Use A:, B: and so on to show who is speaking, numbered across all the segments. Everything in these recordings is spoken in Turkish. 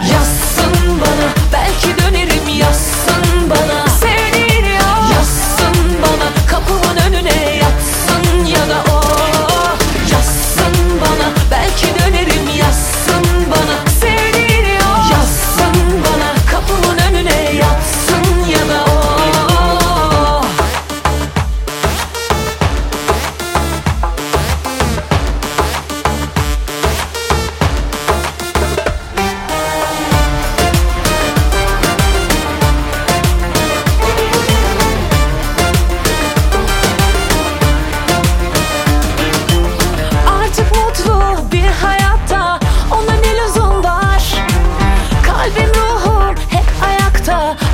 A: Yazsın bana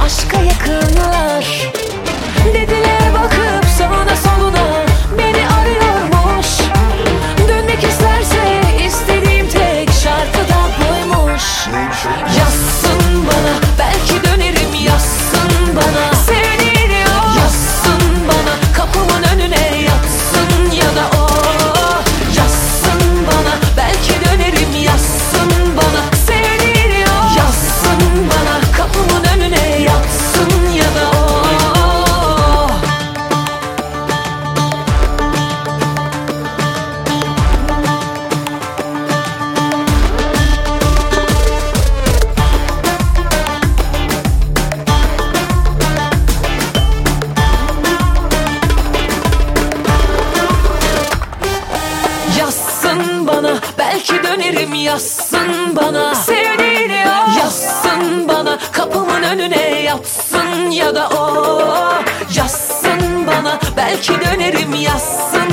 A: aşka yazsın bana. Sevdiğini o. Yazsın bana. Kapımın önüne yatsın ya da o. Yazsın bana. Belki dönerim yazsın